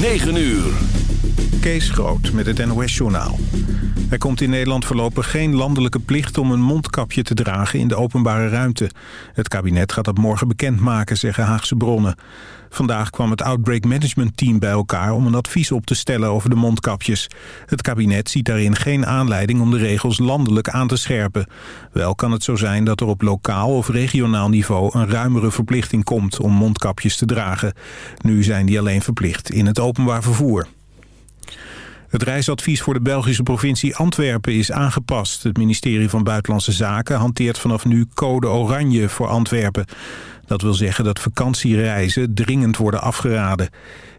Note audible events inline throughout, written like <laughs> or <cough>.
9 uur. Kees Groot met het NOS-journaal. Er komt in Nederland voorlopig geen landelijke plicht om een mondkapje te dragen in de openbare ruimte. Het kabinet gaat dat morgen bekendmaken, zeggen Haagse bronnen. Vandaag kwam het Outbreak Management Team bij elkaar om een advies op te stellen over de mondkapjes. Het kabinet ziet daarin geen aanleiding om de regels landelijk aan te scherpen. Wel kan het zo zijn dat er op lokaal of regionaal niveau een ruimere verplichting komt om mondkapjes te dragen. Nu zijn die alleen verplicht in het openbaar vervoer. Het reisadvies voor de Belgische provincie Antwerpen is aangepast. Het ministerie van Buitenlandse Zaken hanteert vanaf nu code oranje voor Antwerpen. Dat wil zeggen dat vakantiereizen dringend worden afgeraden.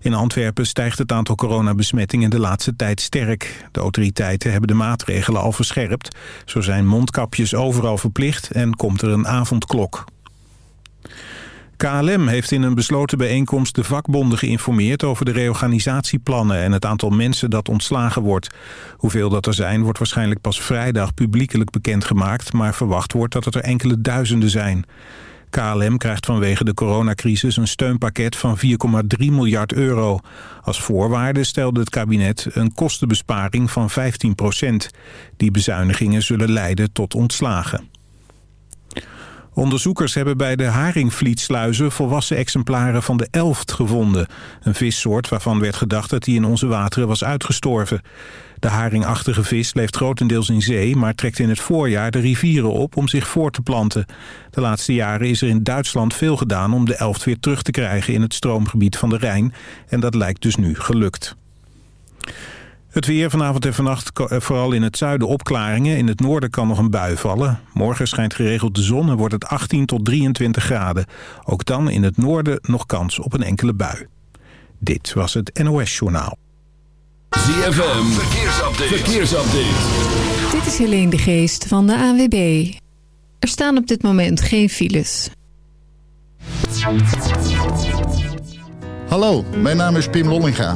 In Antwerpen stijgt het aantal coronabesmettingen de laatste tijd sterk. De autoriteiten hebben de maatregelen al verscherpt. Zo zijn mondkapjes overal verplicht en komt er een avondklok. KLM heeft in een besloten bijeenkomst de vakbonden geïnformeerd over de reorganisatieplannen en het aantal mensen dat ontslagen wordt. Hoeveel dat er zijn wordt waarschijnlijk pas vrijdag publiekelijk bekendgemaakt, maar verwacht wordt dat het er enkele duizenden zijn. KLM krijgt vanwege de coronacrisis een steunpakket van 4,3 miljard euro. Als voorwaarde stelde het kabinet een kostenbesparing van 15 procent. Die bezuinigingen zullen leiden tot ontslagen. Onderzoekers hebben bij de haringvlietsluizen volwassen exemplaren van de elft gevonden. Een vissoort waarvan werd gedacht dat die in onze wateren was uitgestorven. De haringachtige vis leeft grotendeels in zee, maar trekt in het voorjaar de rivieren op om zich voor te planten. De laatste jaren is er in Duitsland veel gedaan om de elft weer terug te krijgen in het stroomgebied van de Rijn. En dat lijkt dus nu gelukt. Het weer vanavond en vannacht eh, vooral in het zuiden opklaringen. In het noorden kan nog een bui vallen. Morgen schijnt geregeld de zon en wordt het 18 tot 23 graden. Ook dan in het noorden nog kans op een enkele bui. Dit was het NOS Journaal. ZFM, verkeersupdate. verkeersupdate. Dit is Helene de Geest van de ANWB. Er staan op dit moment geen files. Hallo, mijn naam is Pim Lollinga.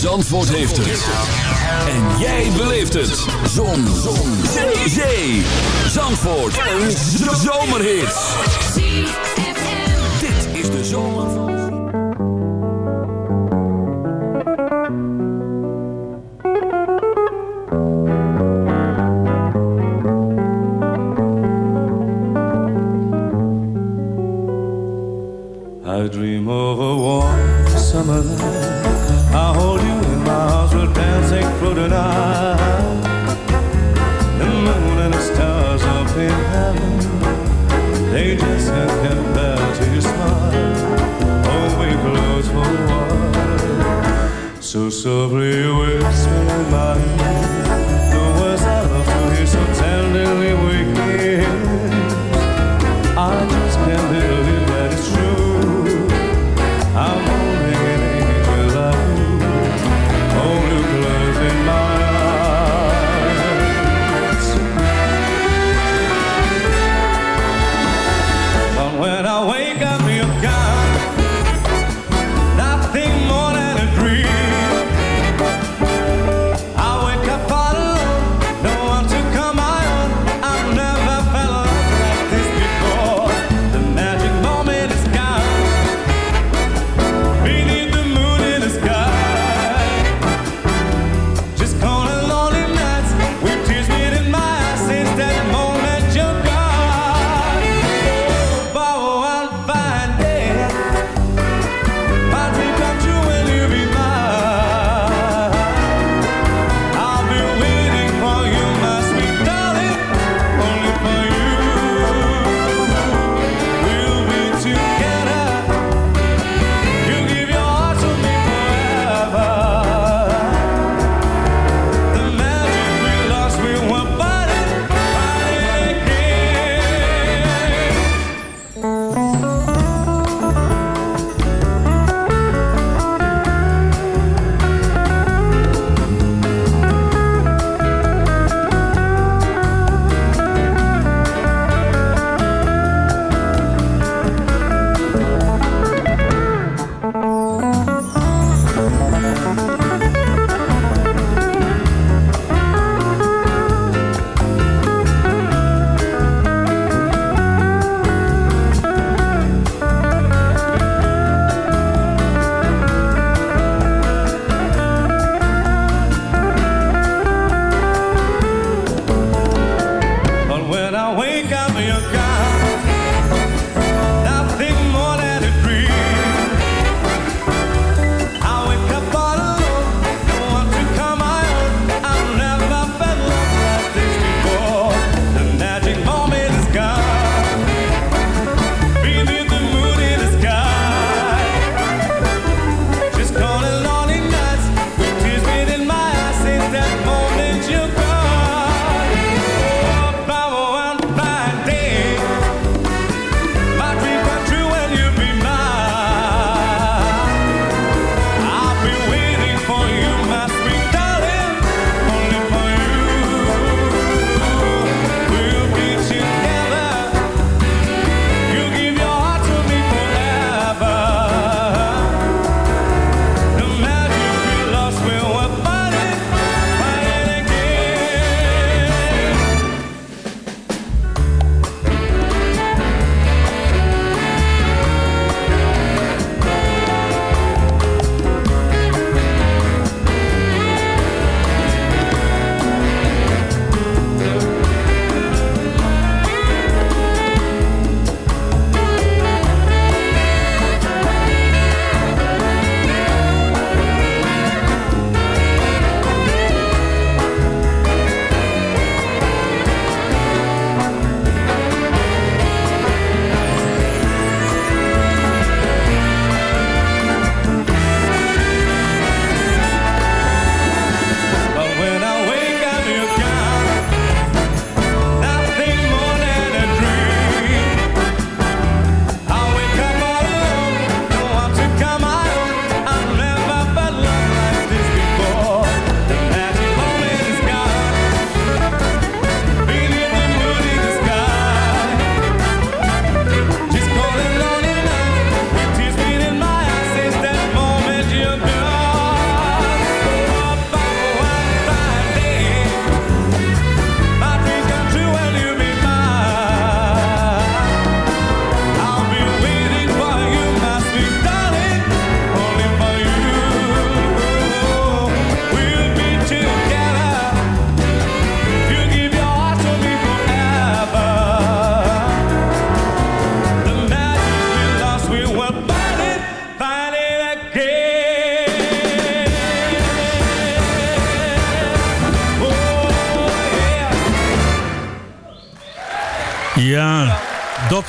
Zandvoort heeft het. En jij beleeft het. Zon. Zon. Zee. Zee. Zandvoort. Een zomerhit. Dit is de zomer van... I dream of a warm summer. So softly whisper my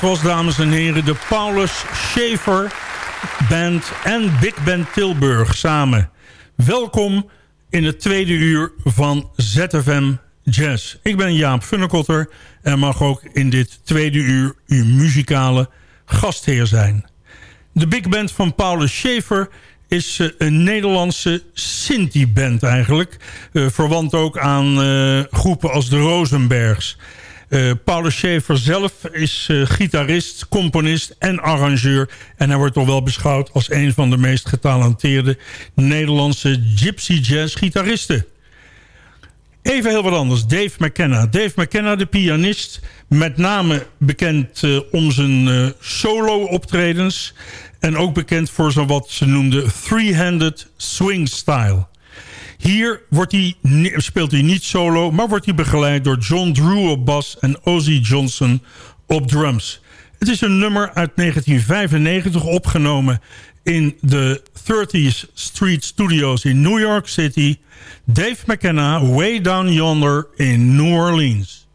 dat was dames en heren de Paulus Schaefer Band en Big Band Tilburg samen. Welkom in het tweede uur van ZFM Jazz. Ik ben Jaap Funnekotter en mag ook in dit tweede uur uw muzikale gastheer zijn. De big band van Paulus Schaefer is uh, een Nederlandse Sinti-band eigenlijk. Uh, verwant ook aan uh, groepen als de Rosenbergs. Paulus Schaefer zelf is gitarist, componist en arrangeur. En hij wordt toch wel beschouwd als een van de meest getalenteerde Nederlandse gypsy jazz gitaristen. Even heel wat anders. Dave McKenna. Dave McKenna, de pianist. Met name bekend uh, om zijn uh, solo optredens. En ook bekend voor zijn wat ze noemden three-handed swing style. Hier wordt hij, speelt hij niet solo, maar wordt hij begeleid door John Drew op bas en Ozzy Johnson op drums. Het is een nummer uit 1995 opgenomen in de 30th Street Studios in New York City. Dave McKenna, Way Down Yonder in New Orleans.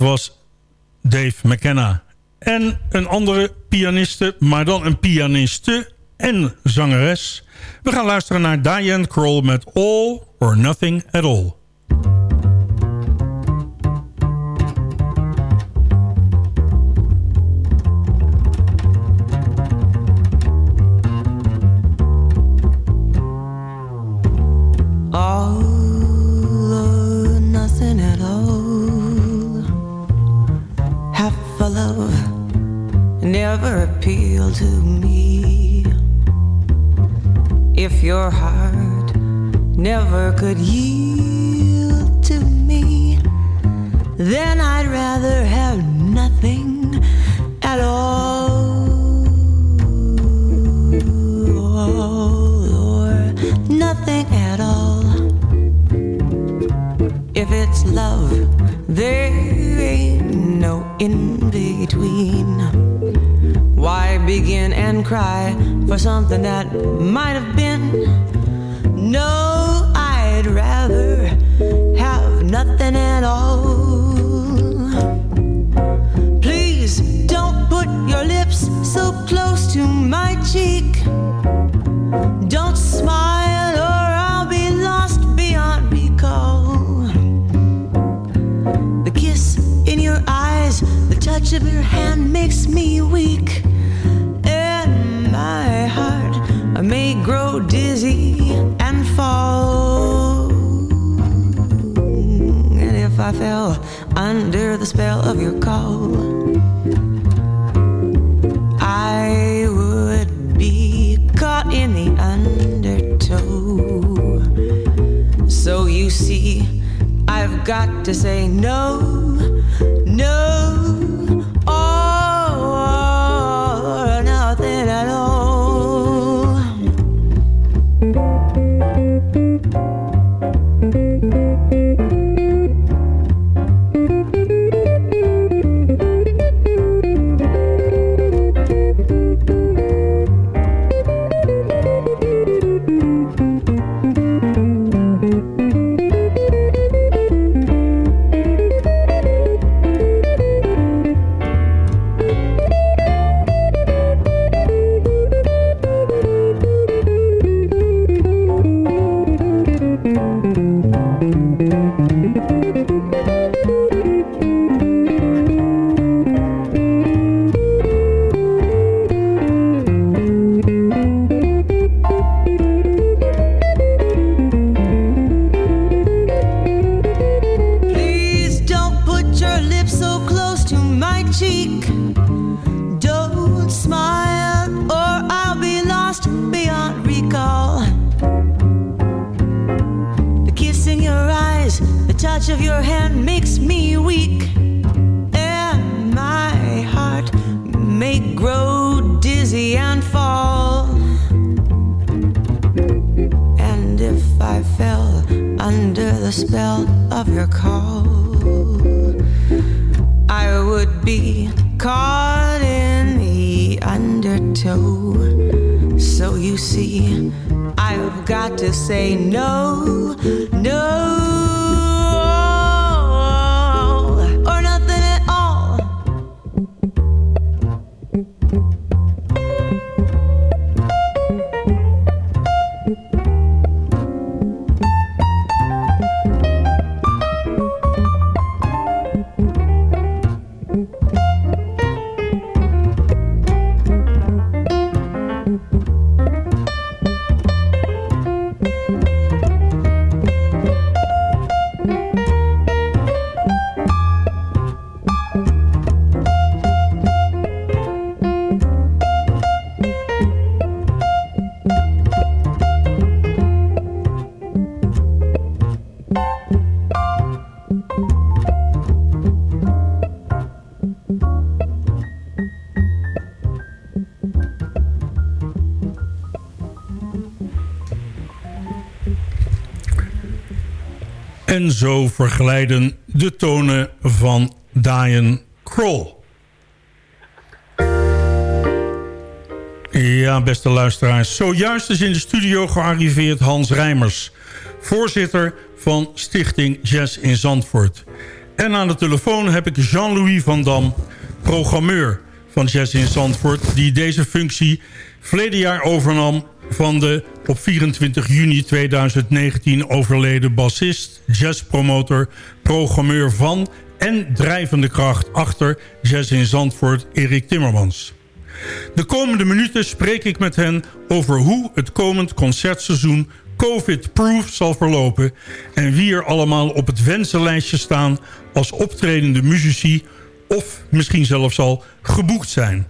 Was Dave McKenna. En een andere pianiste, maar dan een pianiste en zangeres. We gaan luisteren naar Diane Kroll met All or Nothing at All. To me. If your heart never could yield to me then I'd rather have nothing at all. Or nothing at all. If it's love there ain't no in between why begin and cry for something that might have been? No, I'd rather have nothing at all. Please don't put your lips so close to my cheek. Don't smile or I'll be lost beyond recall. The kiss in your eyes, the touch of your hand makes me weak my heart, I may grow dizzy and fall. And if I fell under the spell of your call, I would be caught in the undertow. So you see, I've got to say no, no. Would be caught in the undertow. So you see, I've got to say no, no, Zo verglijden de tonen van Diane Kroll. Ja, beste luisteraars. Zojuist is in de studio gearriveerd Hans Rijmers... voorzitter van Stichting Jazz in Zandvoort. En aan de telefoon heb ik Jean-Louis van Dam... programmeur van Jazz in Zandvoort... die deze functie verleden jaar overnam van de op 24 juni 2019 overleden bassist, jazzpromotor, programmeur van en drijvende kracht achter Jazz in Zandvoort, Erik Timmermans. De komende minuten spreek ik met hen over hoe het komend concertseizoen COVID-proof zal verlopen... en wie er allemaal op het wensenlijstje staan als optredende muzici... of misschien zelfs al geboekt zijn.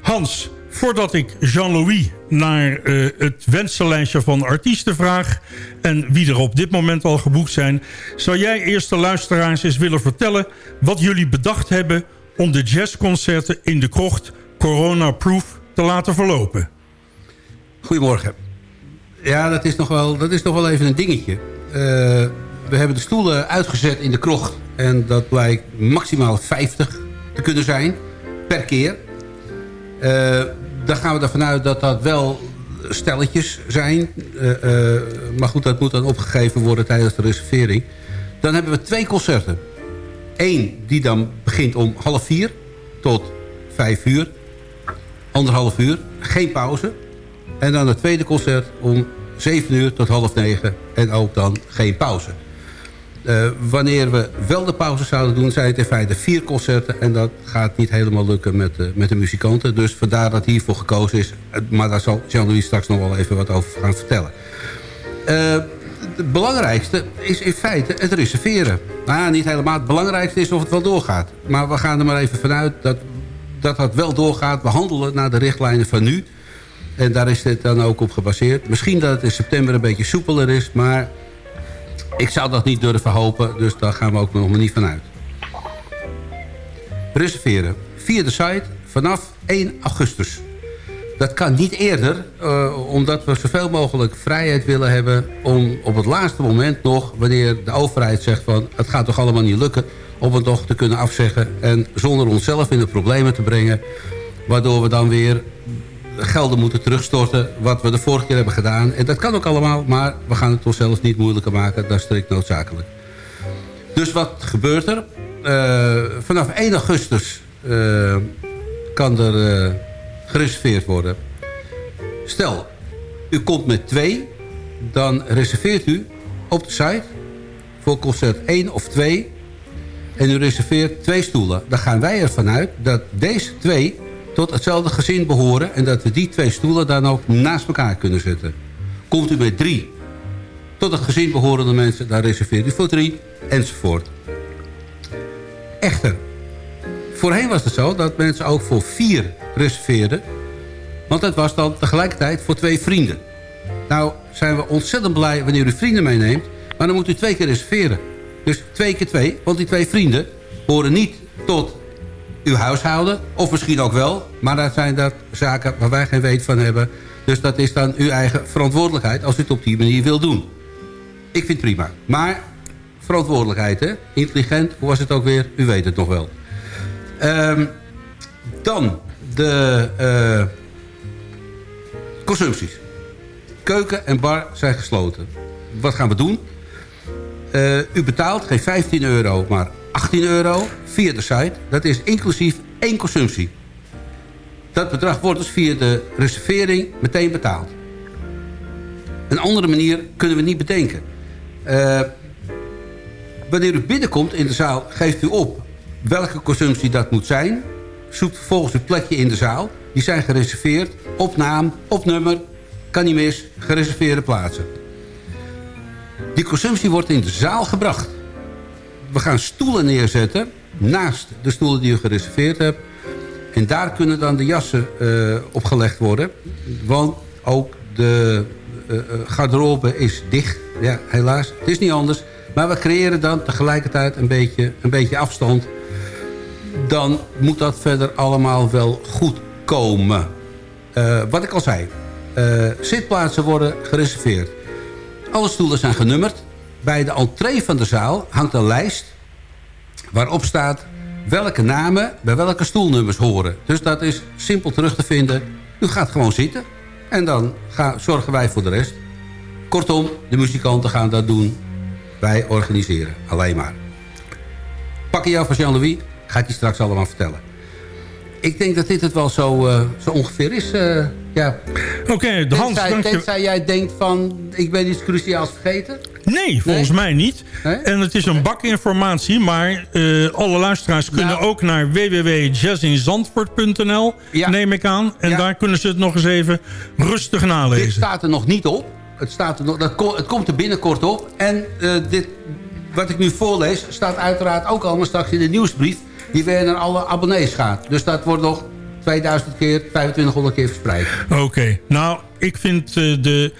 Hans, voordat ik Jean-Louis naar uh, het wensenlijstje van artiesten vraag... en wie er op dit moment al geboekt zijn... zou jij eerst de luisteraars eens willen vertellen... wat jullie bedacht hebben om de jazzconcerten in de krocht corona-proof te laten verlopen? Goedemorgen. Ja, dat is nog wel, dat is nog wel even een dingetje. Uh, we hebben de stoelen uitgezet in de krocht... en dat blijkt maximaal 50 te kunnen zijn per keer... Uh, dan gaan we ervan uit dat dat wel stelletjes zijn. Uh, uh, maar goed, dat moet dan opgegeven worden tijdens de reservering. Dan hebben we twee concerten. Eén die dan begint om half vier tot vijf uur. Anderhalf uur, geen pauze. En dan het tweede concert om zeven uur tot half negen. En ook dan geen pauze. Uh, wanneer we wel de pauze zouden doen... zijn het in feite vier concerten. En dat gaat niet helemaal lukken met, uh, met de muzikanten. Dus vandaar dat hiervoor gekozen is. Maar daar zal Jean-Louis straks nog wel even wat over gaan vertellen. Het belangrijkste is in feite het reserveren. Nou niet helemaal. Het belangrijkste is of het wel doorgaat. Maar we gaan er maar even vanuit dat dat, dat wel doorgaat. We handelen naar de richtlijnen van nu. En daar is dit dan ook op gebaseerd. Misschien dat het in september een beetje soepeler is. Maar Ik zou dat niet durven hopen, dus daar gaan we ook nog niet vanuit. Reserveren. Via de site vanaf 1 augustus. Dat kan niet eerder, uh, omdat we zoveel mogelijk vrijheid willen hebben... om op het laatste moment nog, wanneer de overheid zegt van... het gaat toch allemaal niet lukken, om het nog te kunnen afzeggen... en zonder onszelf in de problemen te brengen... waardoor we dan weer gelden moeten terugstorten... wat we de vorige keer hebben gedaan. En dat kan ook allemaal, maar we gaan het onszelf niet moeilijker maken. Dat is strikt noodzakelijk. Dus wat gebeurt er? Uh, vanaf 1 augustus uh, kan er uh, gereserveerd worden. Stel, u komt met twee, dan reserveert u op de site voor concert 1 of 2 en u reserveert twee stoelen. Dan gaan wij ervan uit dat deze twee tot hetzelfde gezin behoren... en dat we die twee stoelen dan ook naast elkaar kunnen zetten. Komt u met drie tot het gezin behorende mensen... dan reserveert u voor drie, enzovoort. Echter, voorheen was het zo dat mensen ook voor vier reserveerden... want het was dan tegelijkertijd voor twee vrienden. Nou zijn we ontzettend blij wanneer u vrienden meeneemt... maar dan moet u twee keer reserveren. Dus twee keer twee, want die twee vrienden horen niet tot uw huishouden. Of misschien ook wel. Maar dat zijn dat zaken waar wij geen weet van hebben. Dus dat is dan uw eigen verantwoordelijkheid als u het op die manier wil doen. Ik vind het prima. Maar verantwoordelijkheid, hè? Intelligent, hoe was het ook weer? U weet het nog wel. Um, dan de uh, consumpties. Keuken en bar zijn gesloten. Wat gaan we doen? Uh, u betaalt geen 15 euro, maar 18 euro via de site. Dat is inclusief één consumptie. Dat bedrag wordt dus via de reservering meteen betaald. Een andere manier kunnen we niet bedenken. Uh, wanneer u binnenkomt in de zaal, geeft u op welke consumptie dat moet zijn. Zoekt vervolgens een plekje in de zaal. Die zijn gereserveerd op naam, op nummer, kan niet mis, gereserveerde plaatsen. Die consumptie wordt in de zaal gebracht. We gaan stoelen neerzetten naast de stoelen die u gereserveerd hebt. En daar kunnen dan de jassen uh, opgelegd worden. Want ook de uh, garderobe is dicht. Ja, helaas. Het is niet anders. Maar we creëren dan tegelijkertijd een beetje, een beetje afstand. Dan moet dat verder allemaal wel goed komen. Wat ik al zei. zitplaatsen worden gereserveerd. Alle stoelen zijn genummerd. Bij de entree van de zaal hangt een lijst waarop staat welke namen bij welke stoelnummers horen. Dus dat is simpel terug te vinden. U gaat gewoon zitten en dan gaan, zorgen wij voor de rest. Kortom, de muzikanten gaan dat doen. Wij organiseren, alleen maar. Pakken jou van Jean-Louis, gaat hij straks allemaal vertellen. Ik denk dat dit het wel zo, uh, zo ongeveer is. Uh, ja. Oké, okay, de Hans, tenzij, tenzij jij denkt van, ik ben iets cruciaals vergeten. Nee, volgens mij niet. En het is een bak informatie, maar uh, alle luisteraars kunnen nou. ook naar www.jazzinzandvoort.nl, ja. neem ik aan. En ja. daar kunnen ze het nog eens even rustig nalezen. Dit staat er nog niet op. Het, staat er nog, dat, het komt er binnenkort op. En uh, dit, wat ik nu voorlees, staat uiteraard ook allemaal straks in de nieuwsbrief... die weer naar alle abonnees gaat. Dus dat wordt nog 2000 keer, 2500 keer verspreid. Oké, nou, ik vind uh, de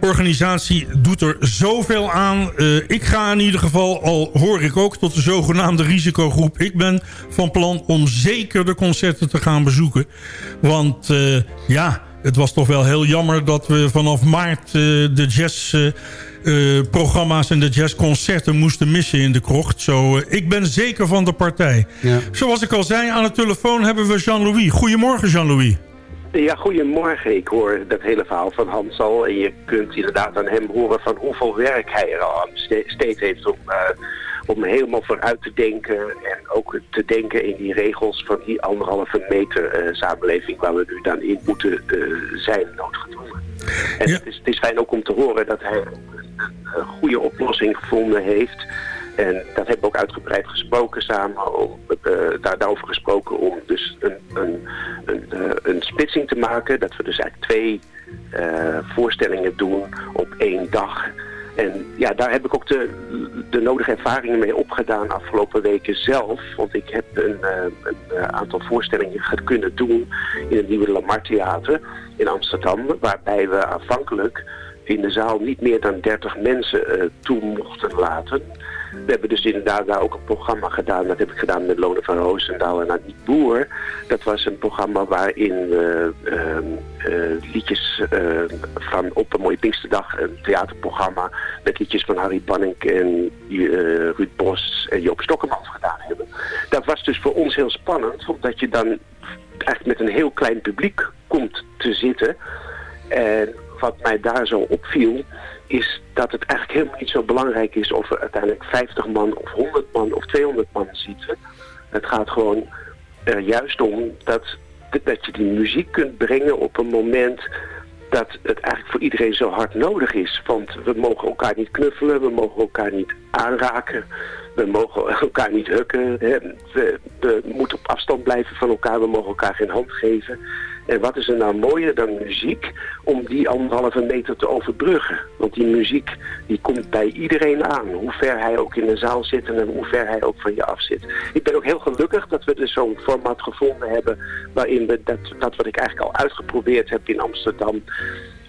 organisatie doet er zoveel aan. Uh, ik ga in ieder geval, al hoor ik ook, tot de zogenaamde risicogroep. Ik ben van plan om zeker de concerten te gaan bezoeken. Want uh, ja, het was toch wel heel jammer dat we vanaf maart uh, de jazzprogramma's en de jazzconcerten moesten missen in de krocht. Zo, ik ben zeker van de partij. Ja. Zoals ik al zei, aan de telefoon hebben we Jean-Louis. Goedemorgen Jean-Louis. Ja, goedemorgen. Ik hoor dat hele verhaal van Hans al. En je kunt inderdaad aan hem horen van hoeveel werk hij er al steeds heeft om, uh, om helemaal vooruit te denken. En ook te denken in die regels van die anderhalve meter uh, samenleving waar we nu dan in moeten uh, zijn noodgedwongen. En ja. het, is, het is fijn ook om te horen dat hij een, een goede oplossing gevonden heeft en dat hebben we ook uitgebreid gesproken samen, om, uh, daar, daarover gesproken om dus een, een, een, uh, een splitsing te maken. Dat we dus eigenlijk twee uh, voorstellingen doen op één dag. En ja, daar heb ik ook de, de nodige ervaringen mee opgedaan afgelopen weken zelf. Want ik heb een, een aantal voorstellingen kunnen doen in het nieuwe Lamar Theater in Amsterdam. Waarbij we aanvankelijk in de zaal niet meer dan 30 mensen toe mochten laten. We hebben dus inderdaad daar ook een programma gedaan. Dat heb ik gedaan met Lone van Roosendaal en Aniek Boer. Dat was een programma waarin we uh, liedjes van Op een Mooie Pinksterdag, een theaterprogramma... met liedjes van Harry Banning en Ruud Bos en Joop Stokkemans gedaan hebben. Dat was dus voor ons heel spannend, omdat je dan eigenlijk met een heel klein publiek komt te zitten... En wat mij daar zo opviel, is dat het eigenlijk helemaal niet zo belangrijk is of er uiteindelijk 50 man of 100 man of 200 man zitten. Het gaat gewoon er juist om dat, dat je die muziek kunt brengen op een moment dat het eigenlijk voor iedereen zo hard nodig is. Want we mogen elkaar niet knuffelen, we mogen elkaar niet aanraken, we mogen elkaar niet hukken. We moeten op afstand blijven van elkaar, we mogen elkaar geen hand geven. En wat is er nou mooier dan muziek om die anderhalve meter te overbruggen? Want die muziek die komt bij iedereen aan, hoe ver hij ook in de zaal zit en hoe ver hij ook van je af zit. Ik ben ook heel gelukkig dat we dus zo'n format gevonden hebben waarin we dat, dat wat ik eigenlijk al uitgeprobeerd heb in Amsterdam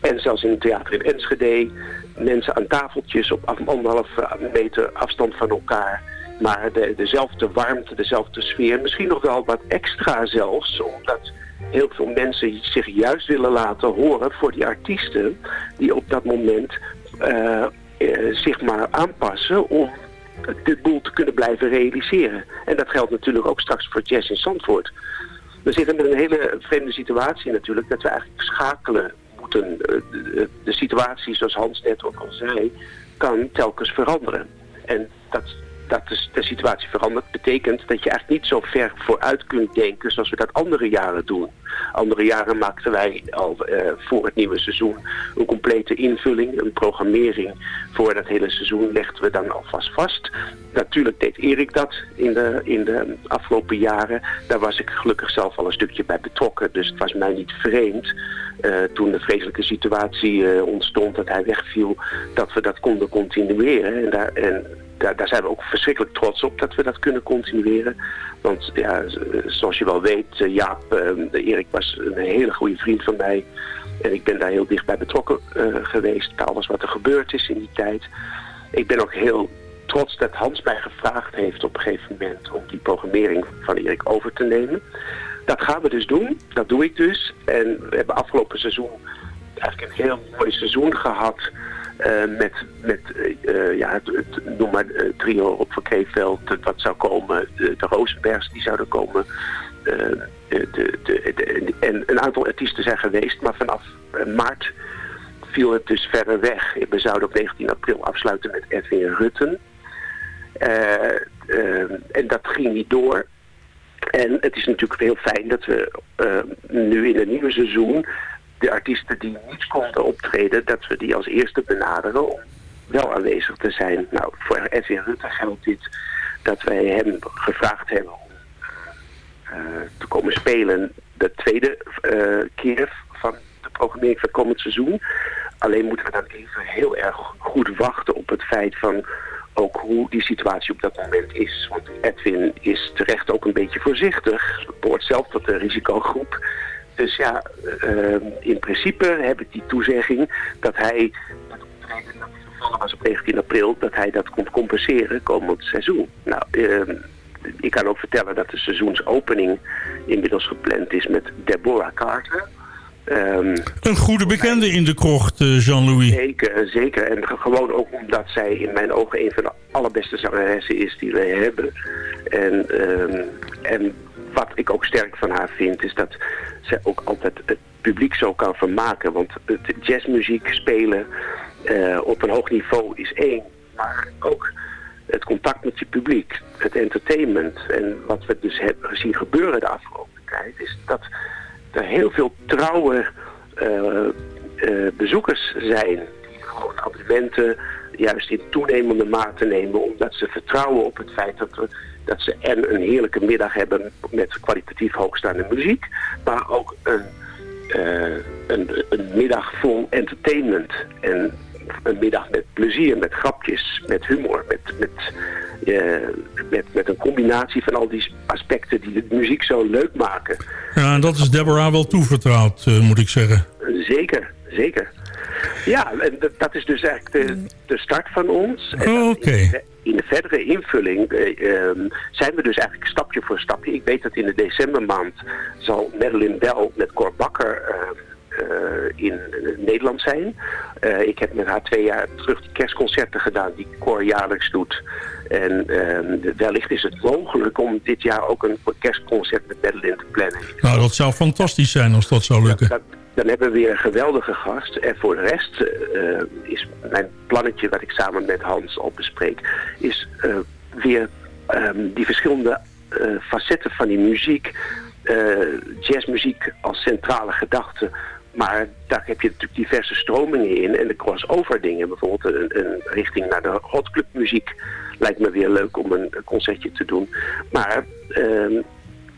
en zelfs in het theater in Enschede, mensen aan tafeltjes op anderhalve meter afstand van elkaar maar de, dezelfde warmte, dezelfde sfeer. Misschien nog wel wat extra zelfs, omdat heel veel mensen zich juist willen laten horen voor die artiesten die op dat moment uh, uh, zich maar aanpassen om dit boel te kunnen blijven realiseren. En dat geldt natuurlijk ook straks voor Jazz in Zandvoort. We zitten met een hele vreemde situatie natuurlijk, dat we eigenlijk schakelen moeten. De, de situatie, zoals Hans net ook al zei, kan telkens veranderen. En dat dat de, situatie verandert, betekent dat je eigenlijk niet zo ver vooruit kunt denken zoals we dat andere jaren doen. Andere jaren maakten wij al uh, voor het nieuwe seizoen een complete invulling, een programmering voor dat hele seizoen legden we dan alvast vast. Natuurlijk deed Erik dat in de, in de afgelopen jaren. Daar was ik gelukkig zelf al een stukje bij betrokken, dus het was mij niet vreemd. Uh, toen de vreselijke situatie uh, ontstond dat hij wegviel, dat we dat konden continueren. En, daar, en daar, zijn we ook verschrikkelijk trots op dat we dat kunnen continueren. Want ja, zoals je wel weet, eh, Jaap, uh, Erik was een hele goede vriend van mij. En ik ben daar heel dichtbij betrokken uh, geweest bij alles wat er gebeurd is in die tijd. Ik ben ook heel trots dat Hans mij gevraagd heeft op een gegeven moment om die programmering van Erik over te nemen. Dat gaan we dus doen, dat doe ik dus. En we hebben afgelopen seizoen eigenlijk een heel mooi seizoen gehad uh, met, met uh, ja, het, het, noem maar trio op van Kreeveld, wat zou komen, de, de Rozenbergs die zouden komen. De, de, en een aantal artiesten zijn geweest, maar vanaf maart viel het dus verder weg. We zouden op 19 april afsluiten met Edwin Rutten. en dat ging niet door. En het is natuurlijk heel fijn dat we nu in het nieuwe seizoen de artiesten die niet konden optreden, dat we die als eerste benaderen om wel aanwezig te zijn. Nou, voor Edwin Rutte geldt dit dat wij hem gevraagd hebben om uh, te komen spelen de tweede uh, keer van de programmering van komend seizoen. Alleen moeten we dan even heel erg goed wachten op het feit van ook hoe die situatie op dat moment is. Want Edwin is terecht ook een beetje voorzichtig. Behoort zelf tot de risicogroep. Dus ja, uh, in principe heb ik die toezegging dat hij, dat gevallen was op 19 april, dat hij dat komt compenseren komend seizoen. Nou, uh, ik kan ook vertellen dat de seizoensopening inmiddels gepland is met Deborah Carter. Um, een goede bekende in de krocht, uh, Jean-Louis. Zeker, zeker. En gewoon ook omdat zij in mijn ogen een van de allerbeste zangeressen is die wij hebben. En, um, en wat ik ook sterk van haar vind, is dat ze ook altijd het publiek zo kan vermaken. Want het jazzmuziek spelen uh, op een hoog niveau is één. Maar ook het contact met je publiek, het entertainment. En wat we dus hebben gezien gebeuren de afgelopen tijd... is dat er heel veel trouwe uh, uh, bezoekers zijn... die gewoon abonnementen juist in toenemende mate nemen... omdat ze vertrouwen op het feit dat we dat ze en een heerlijke middag hebben met kwalitatief hoogstaande muziek, maar ook een, uh, een, een middag vol entertainment. En een middag met plezier, met grapjes, met humor, met, met, uh, met, met een combinatie van al die aspecten die de muziek zo leuk maken. Ja, en dat is Deborah wel toevertrouwd, uh, moet ik zeggen. Zeker, zeker. Ja, en dat- is dus eigenlijk de, de start van ons. En dan Oké. in, de, in de verdere invulling eh, ehm, zijn we dus eigenlijk stapje voor stapje. Ik weet dat in de decembermaand zal Madeline Bell met Cor Bakker ehm, eh, in eh, Nederland zijn. Ik heb met haar twee jaar terug die kerstconcerten gedaan die Cor jaarlijks doet. En ehm, wellicht is het mogelijk om dit jaar ook een kerstconcert met Madeline te plannen. Nou, dat zou fantastisch zijn als dat zou lukken. Dan hebben we weer een geweldige gast. En voor de rest eh, is mijn plannetje wat ik samen met Hans al bespreek... is eh, weer ehm, die verschillende eh, facetten van die muziek. jazzmuziek als centrale gedachte. Maar daar heb je natuurlijk diverse stromingen in. En de crossover dingen, bijvoorbeeld een, een richting naar de hotclubmuziek... lijkt me weer leuk om een concertje te doen. Maar...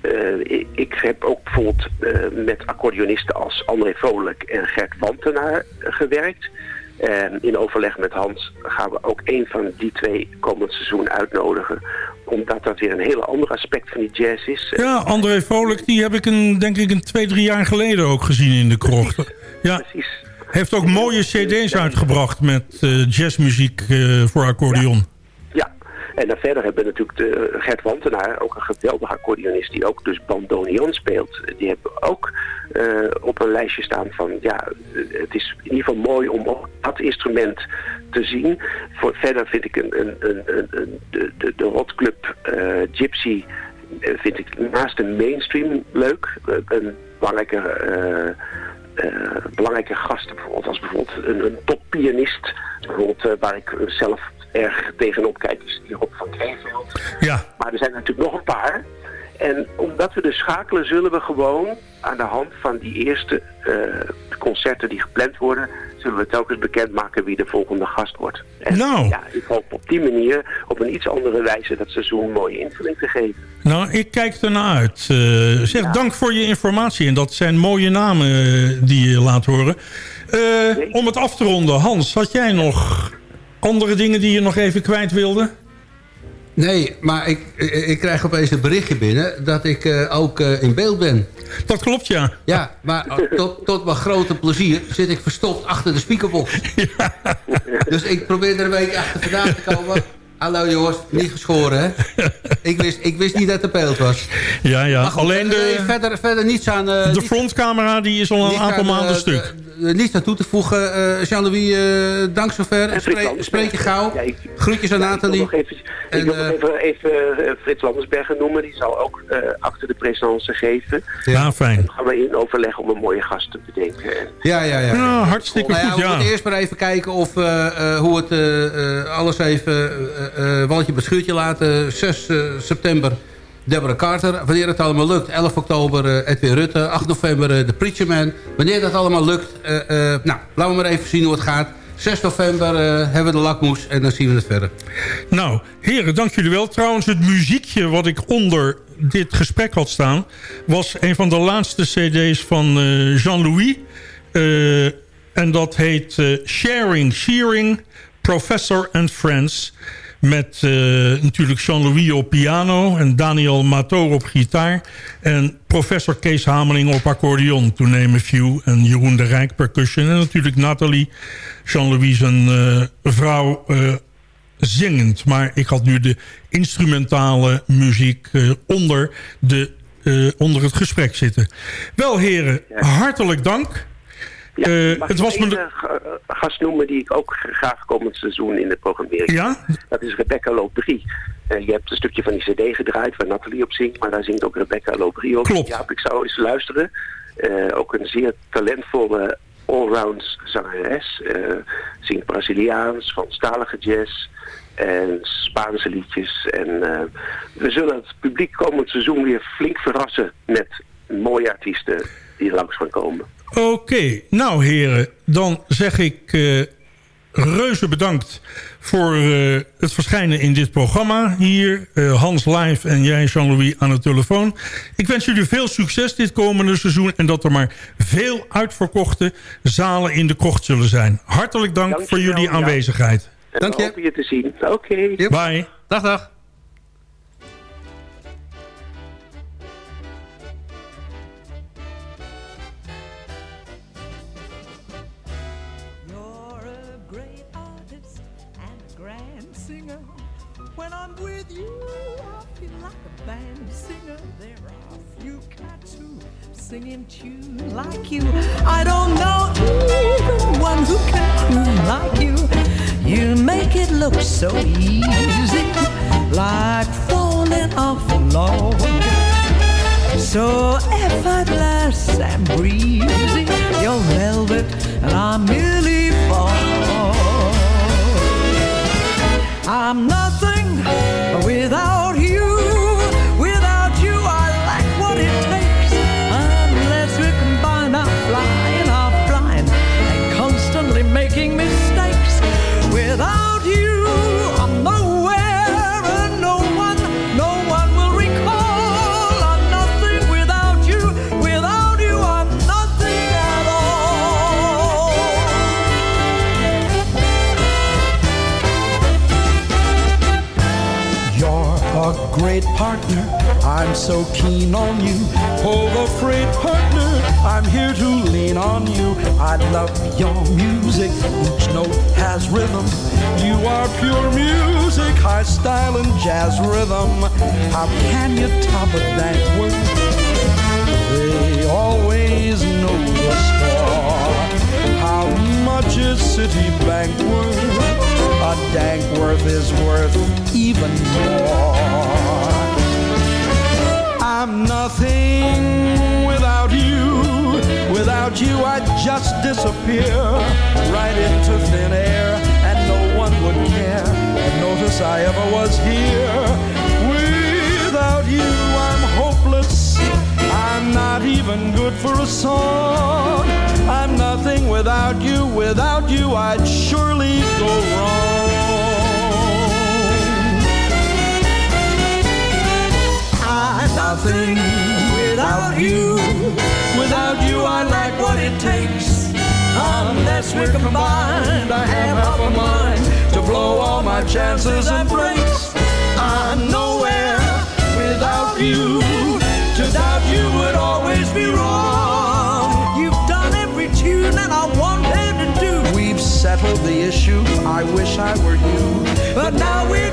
eh, ik, heb ook bijvoorbeeld eh, met accordeonisten als André Vrolijk en Gert Wantenaar gewerkt. En in overleg met Hans gaan we ook een van die twee komend seizoen uitnodigen. Omdat dat weer een hele ander aspect van die jazz is. Ja, André Vrolijk, die heb ik een, denk ik een twee, drie jaar geleden ook gezien in de krocht. Ja, Precies. heeft ook mooie cd's uitgebracht met eh, jazzmuziek voor accordeon. Ja, en dan verder hebben we natuurlijk de Gert Wantenaar, ook een geweldige accordeonist die ook dus bandoneon speelt. Die hebben ook eh, op een lijstje staan van, ja, eh, het is in ieder geval mooi om ook dat instrument te zien. Voor, verder vind ik een, een, een, de, de, de eh, Gypsy eh, vind ik naast de mainstream leuk. Eh, een belangrijke... eh, belangrijke gasten, bijvoorbeeld als bijvoorbeeld een, een toppianist, bijvoorbeeld eh, waar ik zelf erg tegenop kijk, is die Rob van Kreeveld. Ja, Maar er zijn natuurlijk nog een paar. En omdat we dus schakelen, zullen we gewoon aan de hand van die eerste eh, concerten die gepland worden, zullen we telkens bekendmaken wie de volgende gast wordt. En Nou. ja, ik hoop op die manier op een iets andere wijze dat seizoen een mooie invulling te geven. nou, ik kijk ernaar uit. Eh, zeg, dank voor je informatie. En dat zijn mooie namen eh, die je laat horen. Om het af te ronden, Hans, had jij nog andere dingen die je nog even kwijt wilde? Nee, maar ik, ik, krijg opeens een berichtje binnen dat ik eh, ook eh, in beeld ben. Dat klopt, ja. Ja, maar eh, tot, tot mijn grote plezier zit ik verstopt achter de speakerbox. <laughs> Dus ik probeer er een beetje achter vandaan te komen. Hallo jongens, niet geschoren hè? Ik wist, ik wist niet dat het beeld was. Ja, ja. Goed, Alleen eh, de, verder, verder niets aan... eh, de frontcamera die is al een aantal aan, maanden eh, stuk. eh, niets aan toe te voegen. Eh Jean-Louis, eh, dank zover. En Spreek, je gauw. Ja, ik- Groetjes aan Ja, ik wil Nathalie. nog even, En, wil eh, nog even, even eh, Frits Landersbergen noemen. Die zal ook eh, achter de présence geven. Ja, fijn. Dan gaan we in overleg om een mooie gast te bedenken. En Ja, ja, ja. Ja, hartstikke Nou ja, goed, we moeten eerst maar even kijken of eh, eh, hoe het eh, eh, alles even uh, wandje bij schuurtje laten. 6 eh, september Deborah Carter. Wanneer het allemaal lukt. 11 oktober eh, Edwin Rutte. 8 november The Preacher Man. Wanneer dat allemaal lukt. nou, laten we maar even zien hoe het gaat. 6 november hebben we de lakmoes en dan zien we het verder. Nou, heren, dank jullie wel. Trouwens, het muziekje wat ik onder dit gesprek had staan... was een van de laatste cd's van Jean-Louis. En dat heet Sharing, Shearing, Professor and Friends... Met eh, natuurlijk Jean-Louis op piano en Daniel Mator op gitaar. En professor Kees Hameling op accordeon, to name a few. En Jeroen de Rijk percussion. En natuurlijk Nathalie, Jean-Louis zijn eh, vrouw, eh, zingend. Maar ik had nu de instrumentale muziek onder, de, onder het gesprek zitten. Wel heren, hartelijk dank. Ja, Eh, mag het was me de- eh, ga- eh, gast noemen die ik ook graag komend seizoen in de programmering. Ja? Dat is Rebecca Lobrie. Uh, je hebt een stukje van die cd gedraaid waar Nathalie op zingt, maar daar zingt ook Rebecca Lobrie op. Klopt. Ja, ik zou eens luisteren. Eh, ook een zeer talentvolle allround zangeres. Eh, zingt Braziliaans, Franstalige jazz en Spaanse liedjes. En eh, we zullen het publiek komend seizoen weer flink verrassen met mooie artiesten die langs gaan komen. Oké, nou heren, dan zeg ik eh, reuze bedankt voor eh, het verschijnen in dit programma. Hier, eh, Hans live en jij Jean-Louis aan de telefoon. Ik wens jullie veel succes dit komende seizoen... en dat er maar veel uitverkochte zalen in de krocht zullen zijn. Hartelijk dank voor jullie ja. aanwezigheid. En Dank je. hopen je te zien. Oké. Yep. Bye. Dag, dag. In like you. I don't know even one who can croon like you. You make it look so easy, like falling off a log. So effortless and breezy, you're velvet and I'm merely fall. I'm nothing I'm so keen on you. Pull the freight partner. I'm here to lean on you. I love your music. Each note has rhythm. You are pure music, high style and jazz rhythm. How can you top a dank word? They always know the score. How much is Citibank worth? A dank worth is worth even more. I'm nothing without you. Without you, I'd just disappear right into thin air, and no one would care or notice I ever was here. Without you, I'm hopeless. I'm not even good for a song. I'm nothing without you. Without you, I'd surely go wrong. Nothing without you. Without you, I lack what it takes. Unless we're combined, I have half a mind to blow all my chances and breaks. I'm nowhere without you. To doubt you would always be wrong. You've done every tune that I wanted to do. We've settled the issue. I wish I were you. But now we're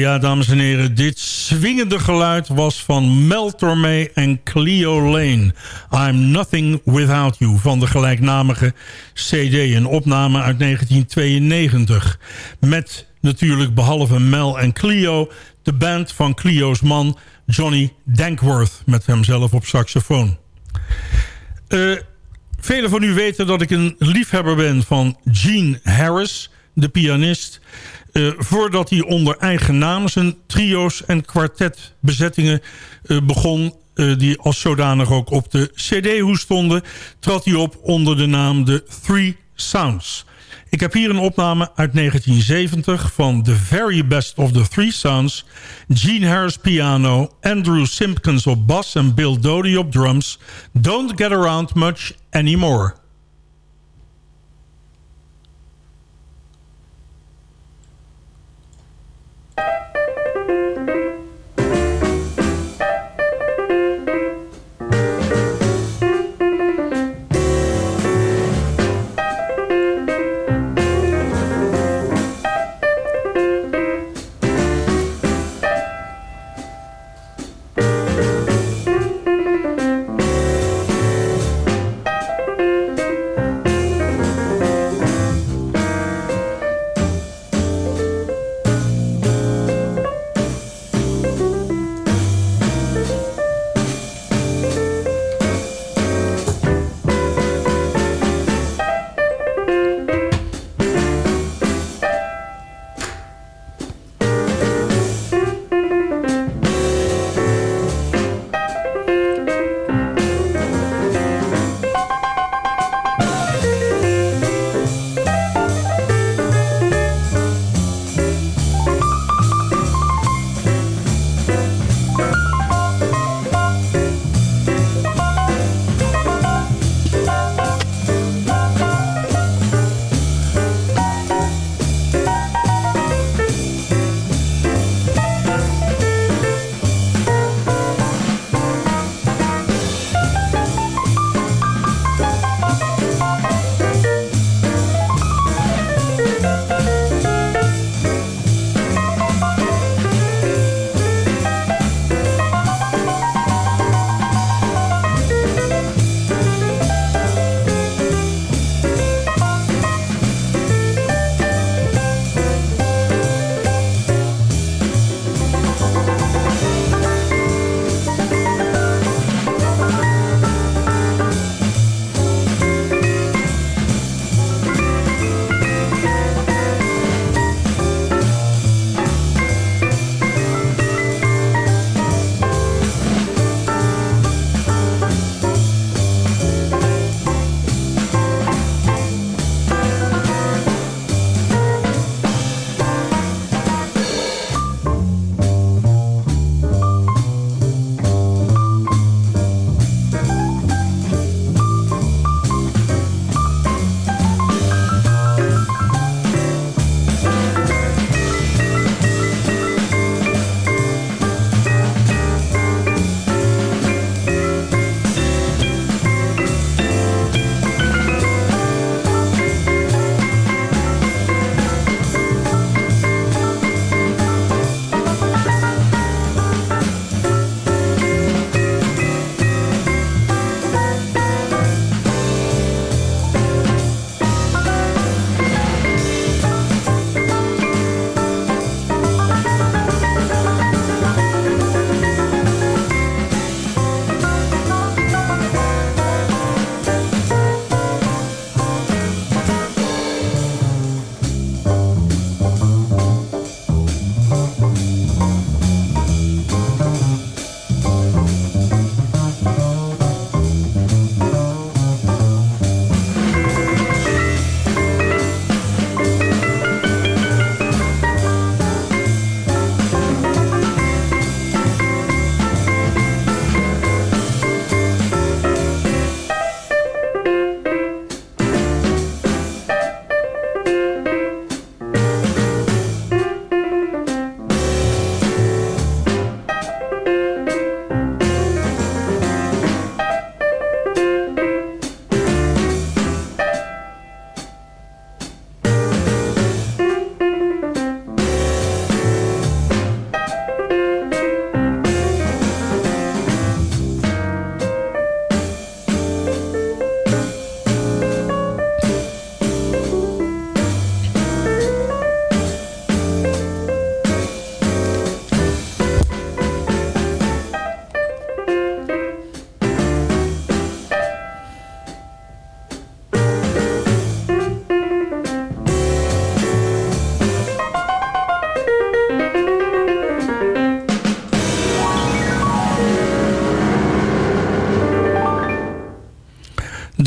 Ja, dames en heren, dit swingende geluid was van Mel Tormé en Cleo Lane. I'm Nothing Without You van de gelijknamige CD, een opname uit 1992. Met natuurlijk behalve Mel en Cleo de band van Cleo's man Johnny Dankworth met hemzelf op saxofoon. Eh, velen van u weten dat ik een liefhebber ben van Gene Harris, de pianist... Uh, voordat hij onder eigen naam zijn trio's en kwartetbezettingen uh, begon... Uh, die als zodanig ook op de cd-hoes stonden... trad hij op onder de naam The Three Sounds. Ik heb hier een opname uit 1970 van The Very Best of the Three Sounds... Gene Harris piano, Andrew Simpkins op bas en Bill Doty op drums... Don't Get Around Much Anymore...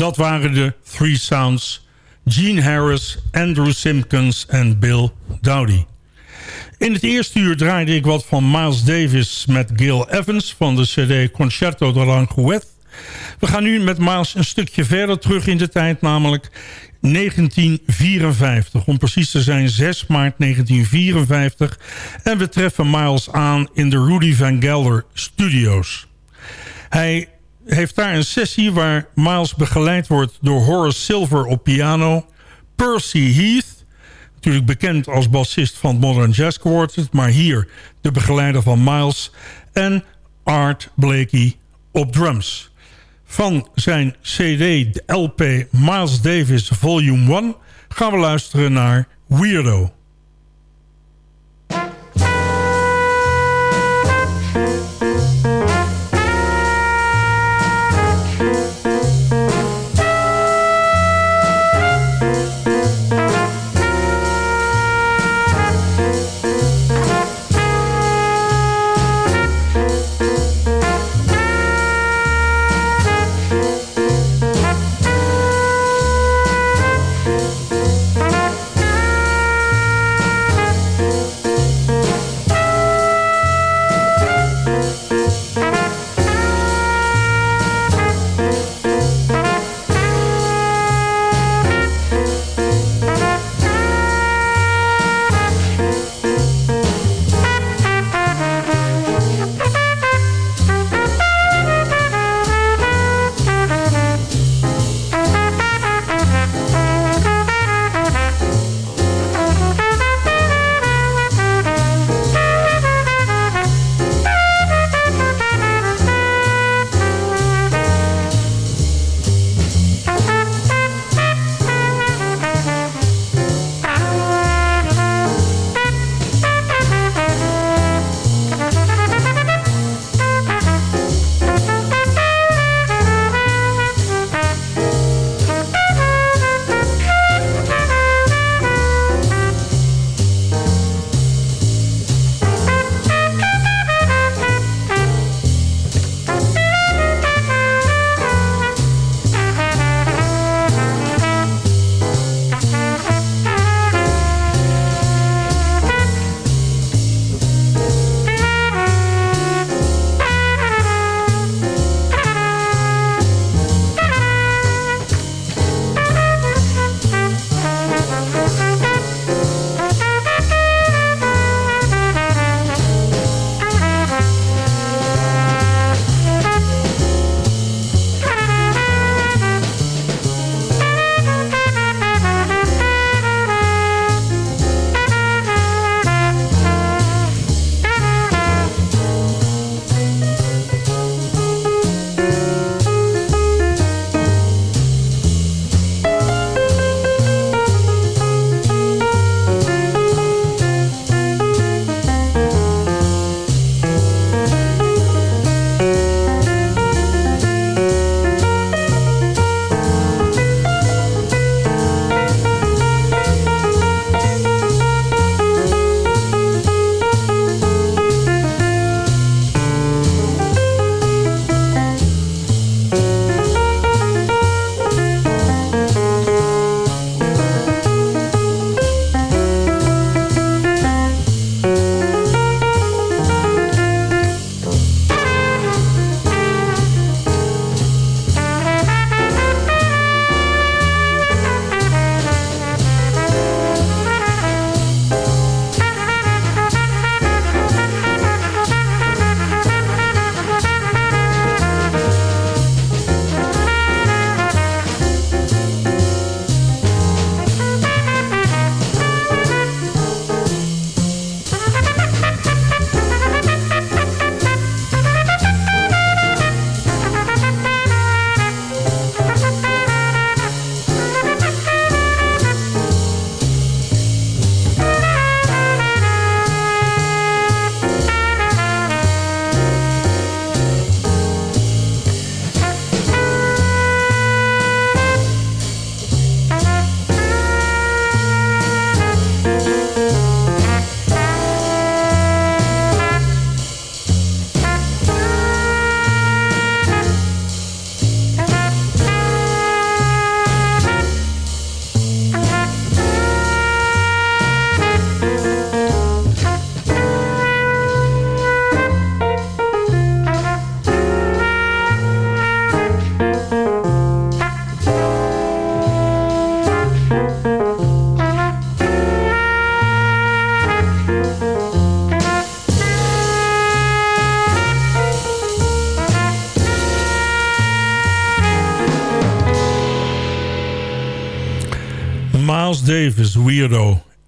Dat waren de Three Sounds, Gene Harris, Andrew Simpkins en Bill Dowdy. In het eerste uur draaide ik wat van Miles Davis met Gil Evans... van de cd Concerto de Langouet. We gaan nu met Miles een stukje verder terug in de tijd, namelijk 1954. Om precies te zijn 6 maart 1954. En we treffen Miles aan in de Rudy Van Gelder Studios. Hij heeft daar een sessie waar Miles begeleid wordt door Horace Silver op piano... Percy Heath, natuurlijk bekend als bassist van Modern Jazz Quartet... maar hier de begeleider van Miles... en Art Blakey op drums. Van zijn cd, de LP Miles Davis Volume 1... gaan we luisteren naar Weirdo.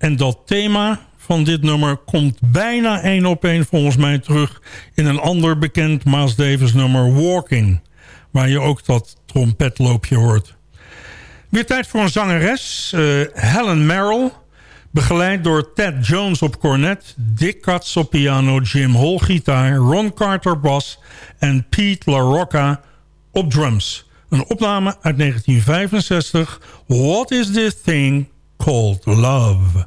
En dat thema van dit nummer komt bijna één op één volgens mij terug... in een ander bekend Miles Davis nummer, Walking. Waar je ook dat trompetloopje hoort. Weer tijd voor een zangeres, uh, Helen Merrill... Begeleid door Ted Jones op cornet, Dick Katz op piano, Jim Hall gitaar, Ron Carter bas en Pete LaRocca op drums. Een opname uit 1965, What is this thing called love?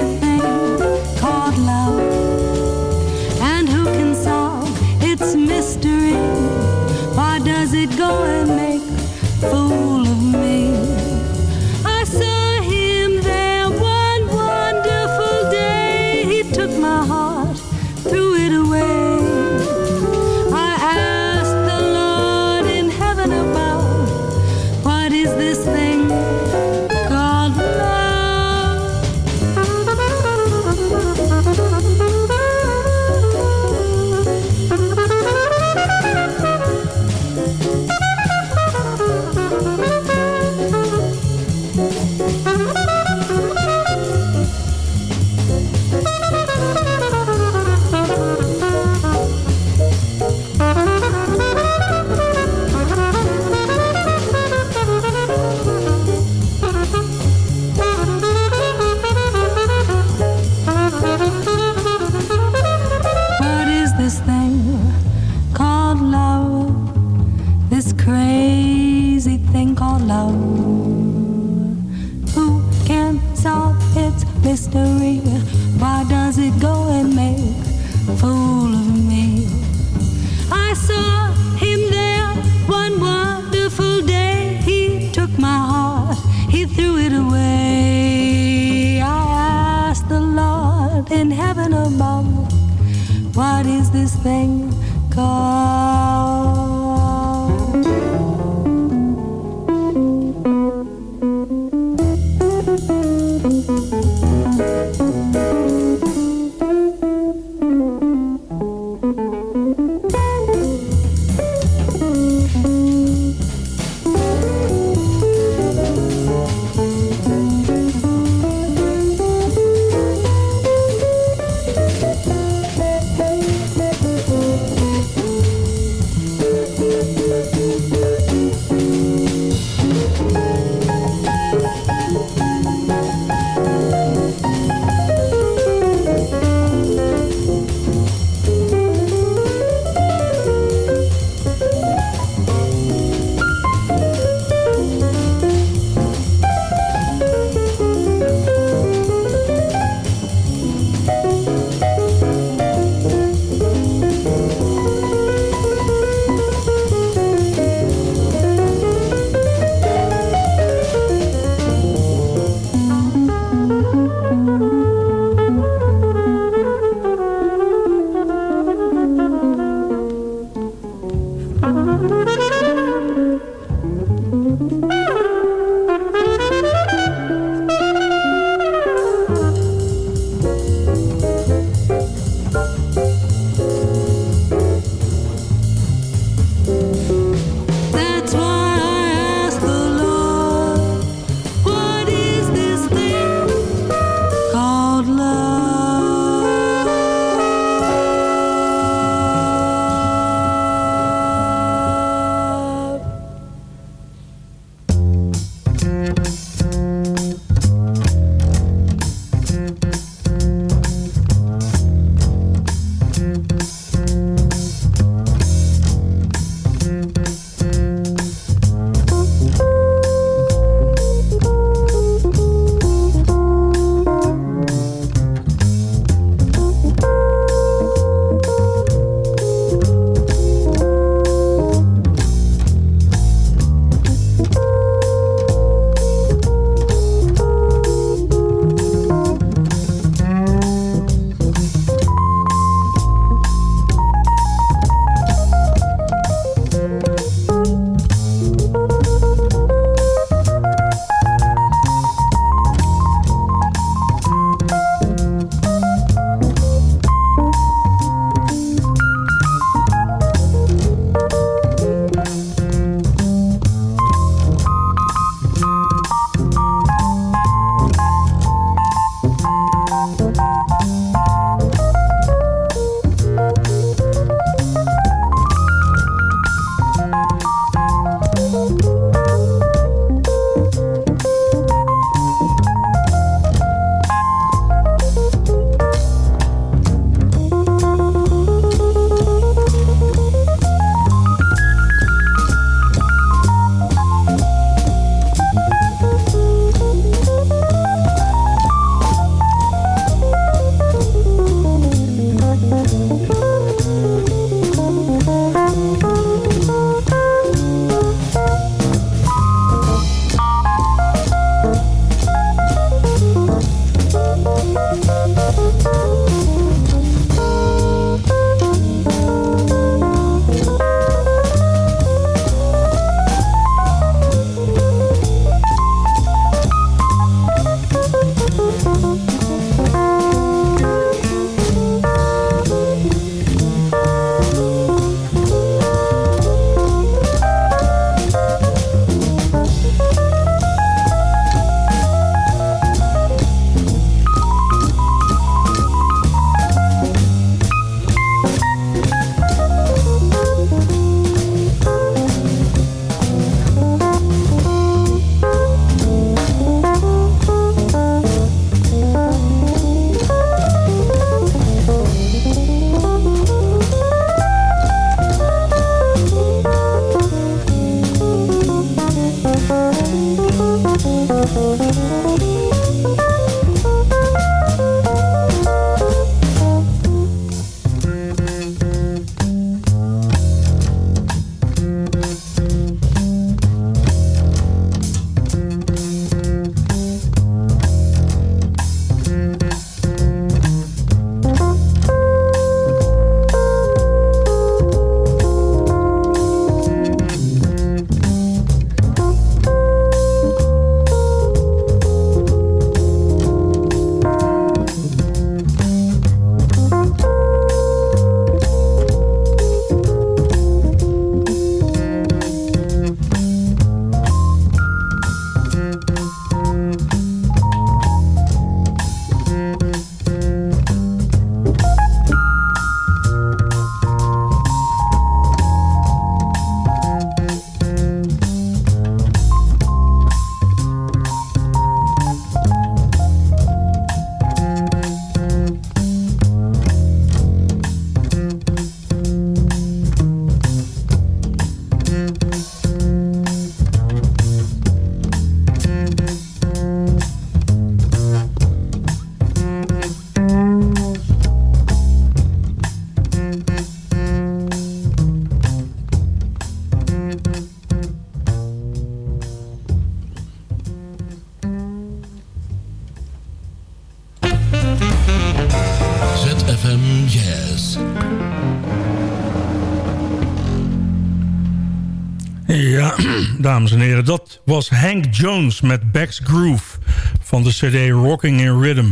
dames en heren. Dat was Hank Jones met Beck's Groove van de cd Rocking in Rhythm.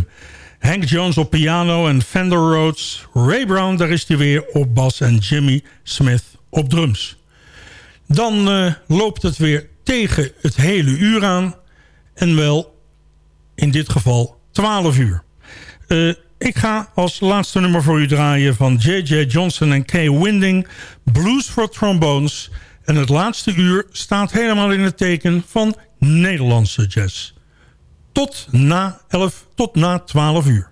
Hank Jones op piano en Fender Rhodes. Ray Brown, daar is hij weer op bas en Jimmy Smith op drums. Dan uh, loopt het weer tegen het hele uur aan. En wel in dit geval 12 uur. Uh, ik ga als laatste nummer voor u draaien van J.J. Johnson en Kay Winding. Blues for Trombones. En het laatste uur staat helemaal in het teken van Nederlandse jazz. Tot na 11, tot na 12 uur.